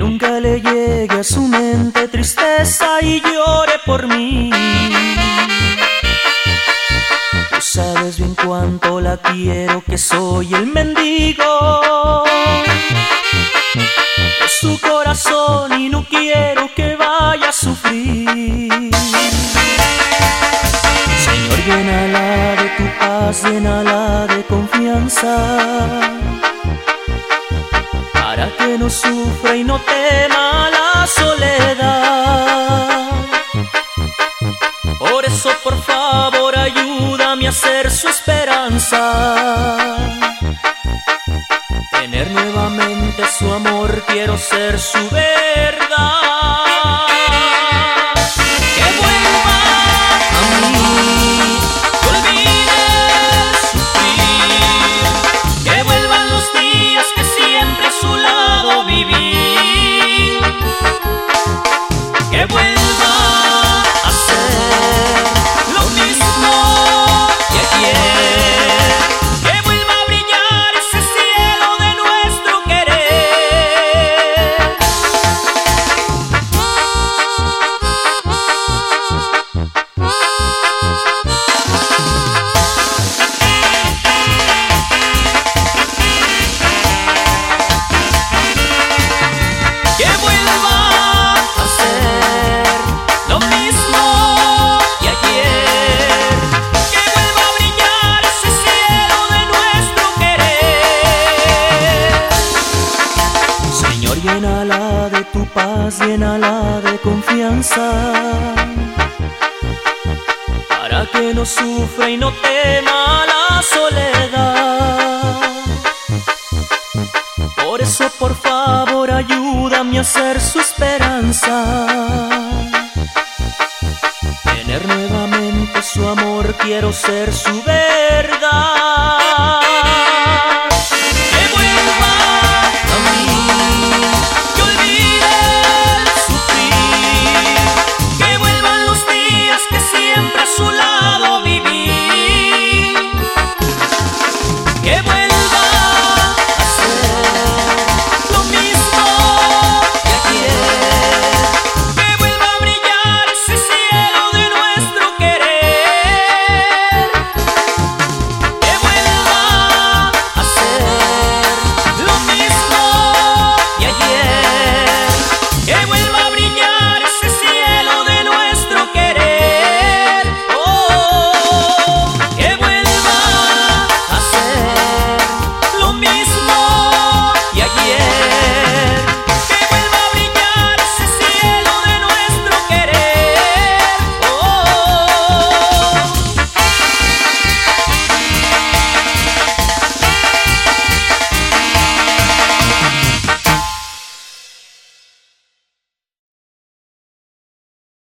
nunca le llegue a su mente tristeza y llore por mí. Tú sabes bien cuánto la quiero, que soy el mendigo de su corazón y no quiero que vaya a sufrir. Señor, llénala de tu paz, llénala de confianza, no sufra y no tema la soledad. Por eso, por favor, ayúdame a ser su esperanza. Tener nuevamente su amor, quiero ser su verdad. Llénala de tu paz, llénala de confianza. Para que no sufra y no tema la soledad. Por eso, por favor, ayúdame a ser su esperanza. Tener nuevamente su amor, quiero ser su verdad.